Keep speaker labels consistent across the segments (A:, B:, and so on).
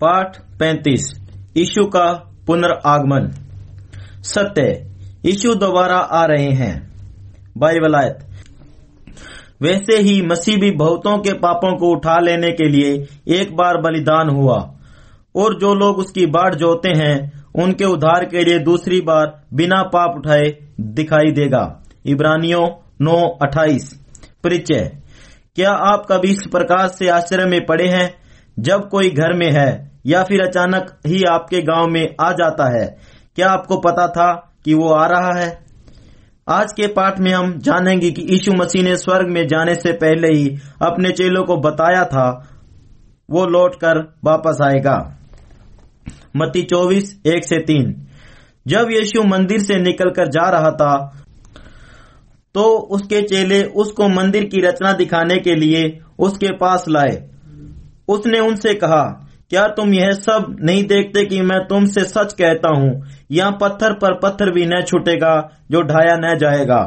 A: पाठ पैंतीस, यीशु का पुनर्आगमन। सत्य, यीशु दोबारा आ रहे हैं। बाइबल वैसे ही मसीह भी बहुतों के पापों को उठा लेने के लिए एक बार बलिदान हुआ, और जो लोग उसकी बाट जोते हैं, उनके उद्धार के लिए दूसरी बार बिना पाप उठाए दिखाई देगा। इब्रानियों नौ अट्ठाईस, परिचय, क्या आप कभी इस प्रकार से आश्चर्य में पड़े हैं? जब कोई घर में है या फिर अचानक ही आपके गाँव में आ जाता है, क्या आपको पता था कि वो आ रहा है? आज के पाठ में हम जानेंगे कि यीशु मसीह ने स्वर्ग में जाने से पहले ही अपने चेलों को बताया था, वो लौटकर वापस आएगा। मती चौबीस, एक से तीन। जब यीशु मंदिर से निकलकर जा रहा था तो उसके चेले उसको मंदिर की रचना दिखाने के लिए उसके पास लाए। उसने उनसे कहा, क्या तुम यह सब नहीं देखते कि मैं तुमसे सच कहता हूँ? यहाँ पत्थर पर पत्थर भी न छूटेगा, जो ढाया न जाएगा।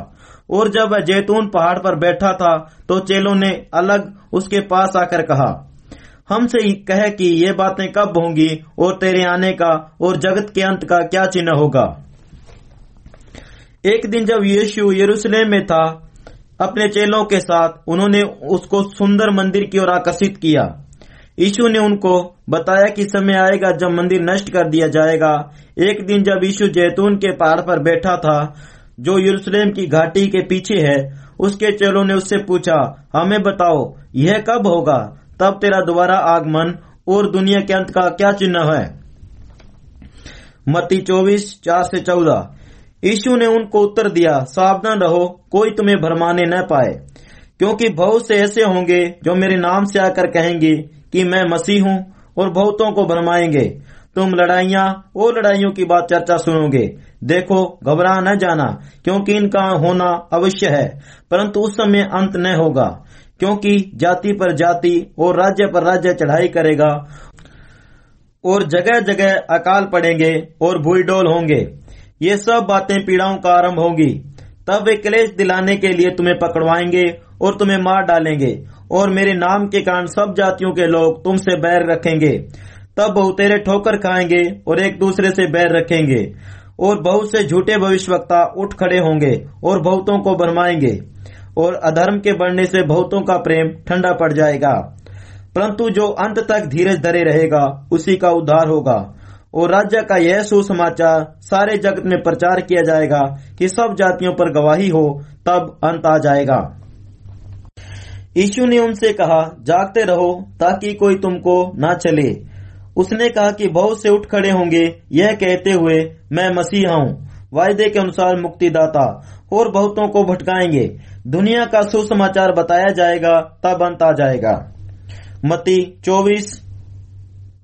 A: और जब वह जैतून पहाड़ पर बैठा था तो चेलों ने अलग उसके पास आकर कहा, हमसे कह कि ये बातें कब होंगी और तेरे आने का और जगत के अंत का क्या चिन्ह होगा? एक दिन जब यीशु यरूशलेम में था, अपने चेलों के साथ उन्होंने उसको सुंदर मंदिर की ओर आकर्षित किया। यीशु ने उनको बताया कि समय आएगा जब मंदिर नष्ट कर दिया जाएगा। एक दिन जब यीशु जैतून के पहाड़ पर बैठा था, जो यरूशलेम की घाटी के पीछे है, उसके चेलों ने उससे पूछा, हमें बताओ, यह कब होगा? तब तेरा दोबारा आगमन और दुनिया के अंत का क्या चिन्ह है? मत्ती चौबीस, चार से चौदह। यीशु ने उनको उत्तर दिया, सावधान रहो, कोई तुम्हें भरमाने न पाए, क्योंकि बहुत से ऐसे होंगे जो मेरे नाम से आकर कहेंगे कि मैं मसीह हूँ और बहुतों को भरमाएँगे तुम लड़ाइया और लड़ाइयों की बात चर्चा सुनोगे। देखो, घबरा न जाना, क्योंकि इनका होना अवश्य है, परंतु उस समय अंत न होगा, क्योंकि जाति पर जाति और राज्य पर राज्य चढ़ाई करेगा और जगह जगह अकाल पड़ेंगे और भूलडोल होंगे। ये सब बातें पीड़ाओं का आरंभ होगी। तब वे क्लेश दिलाने के लिए तुम्हें पकड़वाएँगे और तुम्हें मार डालेंगे और मेरे नाम के कारण सब जातियों के लोग तुमसे बैर रखेंगे। तब बहुतेरे ठोकर खाएँगे और एक दूसरे से बैर रखेंगे। और बहुत से झूठे भविष्यवक्ता उठ खड़े होंगे और बहुतों को बनवाएँगे। और अधर्म के बढ़ने से बहुतों का प्रेम ठंडा पड़ जाएगा। परंतु जो अंत तक धीरज धरे रहेगा, उसी का उद्धार होगा। और राज्य का यह सुसमाचार सारे जगत में प्रचार किया जाएगा कि सब जातियों पर गवाही हो, तब अंत आ जाएगा। यीशु ने उनसे कहा, जागते रहो, ताकि कोई तुमको ना चले। उसने कहा कि बहुत से उठ खड़े होंगे, यह कहते हुए, मैं मसीहा हूँ, वायदे के अनुसार मुक्तिदाता, और बहुतों को भटकाएँगे। दुनिया का सुसमाचार बताया जाएगा, तब अंत आ जाएगा। मती चौबीस,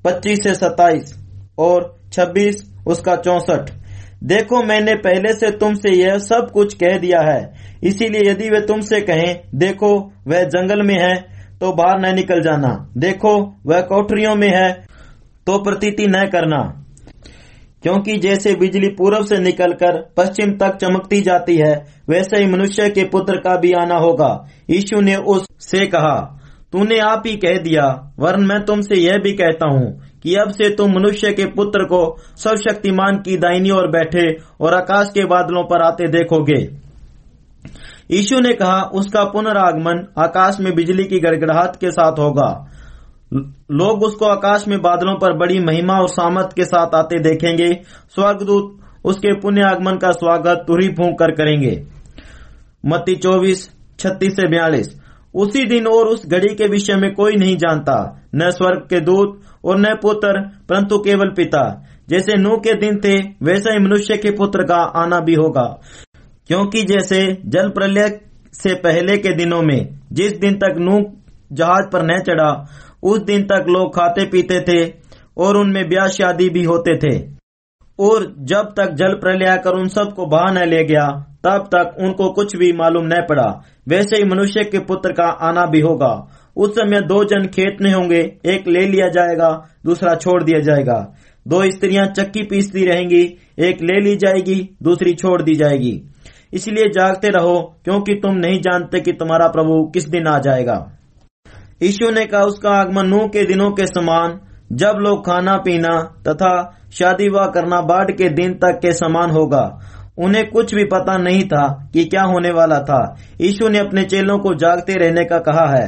A: पच्चीस से सताइस और छब्बीस, उसका चौसठ। देखो, मैंने पहले से तुमसे यह सब कुछ कह दिया है। इसीलिए यदि वे तुमसे कहें, देखो, वह जंगल में है तो बाहर न निकल जाना। देखो, वह कोठरियों में है तो प्रतीति न करना। क्योंकि जैसे बिजली पूर्व से निकलकर पश्चिम तक चमकती जाती है, वैसे ही मनुष्य के पुत्र का भी आना होगा। यीशु ने उस से कहा, तूने आप ही कह दिया, वरन मैं तुमसे यह भी कहता हूँ कि अब से तुम मनुष्य के पुत्र को सर्वशक्तिमान की दाइनी ओर बैठे और आकाश के बादलों पर आते देखोगे। यीशु ने कहा, उसका पुनरागमन आकाश में बिजली की गड़गड़ाहट के साथ होगा। लोग उसको आकाश में बादलों पर बड़ी महिमा और सामत के साथ आते देखेंगे। स्वर्गदूत उसके पुण्य आगमन का स्वागत तुरी फूंक कर करेंगे। मत्ती चौबीस, छत्तीस से बयालीस। उसी दिन और उस घड़ी के विषय में कोई नहीं जानता, न स्वर्ग के दूत और न पुत्र, परंतु केवल पिता। जैसे नूह के दिन थे, वैसे ही मनुष्य के पुत्र का आना भी होगा। क्योंकि जैसे जल प्रलय से पहले के दिनों में, जिस दिन तक नूह जहाज़ पर न चढ़ा, उस दिन तक लोग खाते पीते थे और उनमें ब्याह शादी भी होते थे। और जब तक जल प्रलय कर उन सबको बहा न ले गया तब तक उनको कुछ भी मालूम न पड़ा। वैसे ही मनुष्य के पुत्र का आना भी होगा। उस समय दो जन खेत में होंगे, एक ले लिया जाएगा, दूसरा छोड़ दिया जाएगा। दो स्त्रियाँ चक्की पीसती रहेंगी, एक ले ली जाएगी, दूसरी छोड़ दी जाएगी। इसलिए जागते रहो, क्योंकि तुम नहीं जानते कि तुम्हारा प्रभु किस दिन आ जाएगा। यीशु ने कहा, उसका आगमन नूह के दिनों के समान, जब लोग खाना पीना तथा शादी विवाह करना बाढ़ के दिन तक के समान होगा। उन्हें कुछ भी पता नहीं था कि क्या होने वाला था। यीशु ने अपने चेलों को जागते रहने का कहा है,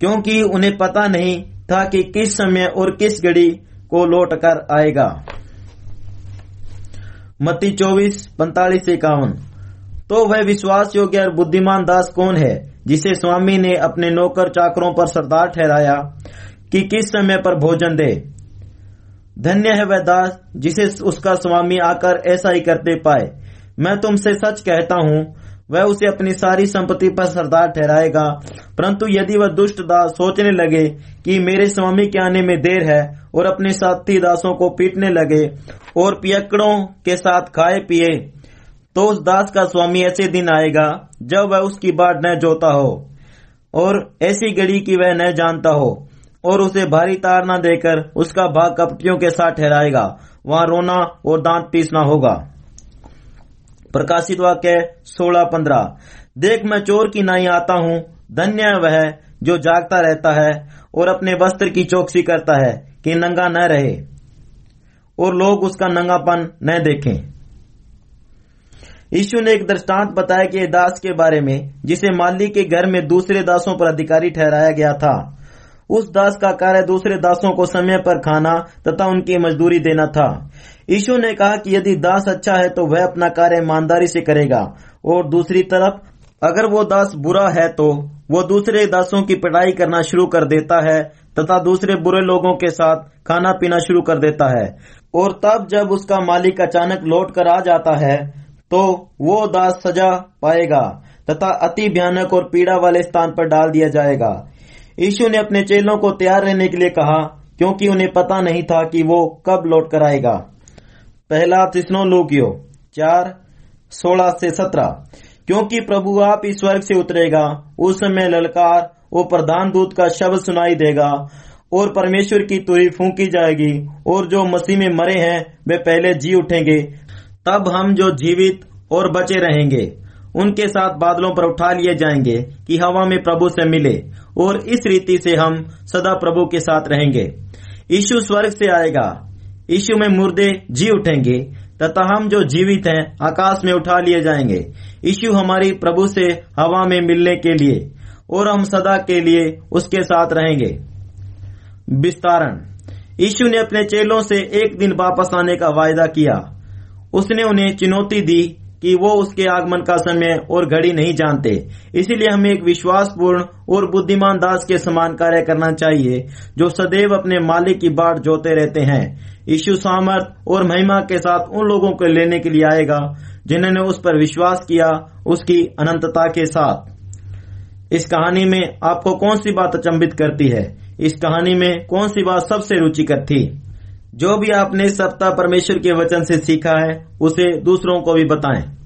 A: क्योंकि उन्हें पता नहीं था कि किस समय और किस घड़ी को लौट कर आएगा। मती चौबीस, पैंतालीस, इक्यावन। तो वह विश्वास योग्य और बुद्धिमान दास कौन है, जिसे स्वामी ने अपने नौकर चाकरों पर सरदार ठहराया कि किस समय पर भोजन दे? धन्य है वह दास जिसे उसका स्वामी आकर ऐसा ही करते पाए। मैं तुमसे सच कहता हूँ, वह उसे अपनी सारी संपत्ति पर सरदार ठहराएगा। परंतु यदि वह दुष्ट दास सोचने लगे कि मेरे स्वामी के आने में देर है और अपने साथी दासों को पीटने लगे और पियकड़ों के साथ खाए पिए तो उस दास का स्वामी ऐसे दिन आएगा जब वह उसकी बाट न जोता हो और ऐसी घड़ी की वह न जानता हो और उसे भारी तार न देकर उसका भाग कपटियों के साथ ठहराएगा। वहाँ रोना और दांत पीसना होगा। प्रकाशित वाक्य सोलह पंद्रह। देख मैं चोर की नाई आता हूँ, धन्य वह जो जागता रहता है और अपने वस्त्र की चौकसी करता है कि नंगा न रहे और लोग उसका नंगापन न देखें। यीशु ने एक दृष्टांत बताया कि दास के बारे में, जिसे माली के घर में दूसरे दासों पर अधिकारी ठहराया गया था। उस दास का कार्य दूसरे दासों को समय पर खाना तथा उनकी मजदूरी देना था। यीशु ने कहा कि यदि दास अच्छा है तो वह अपना कार्य ईमानदारी से करेगा। और दूसरी तरफ़, अगर वो दास बुरा है तो वो दूसरे दासों की पिटाई करना शुरू कर देता है तथा दूसरे बुरे लोगों के साथ खाना पीना शुरू कर देता है। और तब जब उसका मालिक अचानक लौट कर आ जाता है तो वो दास सजा पाएगा तथा अति भयानक और पीड़ा वाले स्थान पर डाल दिया जाएगा। यीशु ने अपने चेलों को तैयार रहने के लिए कहा, क्योंकि उन्हें पता नहीं था कि वो कब लौट कर आएगा। पहला तिस्नो लोकियो चार, सोलह से सत्रह। क्योंकि प्रभु आप इस स्वर्ग से उतरेगा, उस समय ललकार वो प्रधान दूत का शब्द सुनाई देगा, और परमेश्वर की तुरी फूकी जाएगी, और जो मसीह में मरे हैं, वे पहले जी उठेंगे, तब हम जो जीवित और बचे रहेंगे। उनके साथ बादलों पर उठा लिए जाएँगे कि हवा में प्रभु से मिले, और इस रीति से हम सदा प्रभु के साथ रहेंगे। यीशु स्वर्ग से आएगा। यीशु में मुर्दे जी उठेंगे, तथा हम जो जीवित हैं, आकाश में उठा लिए जाएँगे। यीशु हमारी प्रभु से हवा में मिलने के लिए, और हम सदा के लिए उसके साथ रहेंगे। विस्तारण। यीशु ने अपने चेलों से एक दिन वापस आने का वायदा किया। उसने उन्हें चुनौती दी कि वो उसके आगमन का समय और घड़ी नहीं जानते। इसीलिए हमें एक विश्वासपूर्ण और बुद्धिमान दास के समान कार्य करना चाहिए, जो सदैव अपने मालिक की बाट जोते रहते हैं। यीशु सामर्थ और महिमा के साथ उन लोगों को लेने के लिए आएगा, जिन्होंने उस पर विश्वास किया उसकी अनंतता के साथ। इस कहानी में आपको कौन सी बात अचंबित करती है? इस कहानी में कौन सी बात सबसे रुचिकर थी? जो भी आपने सप्ताह परमेश्वर के वचन से सीखा है, उसे दूसरों को भी बताएँ।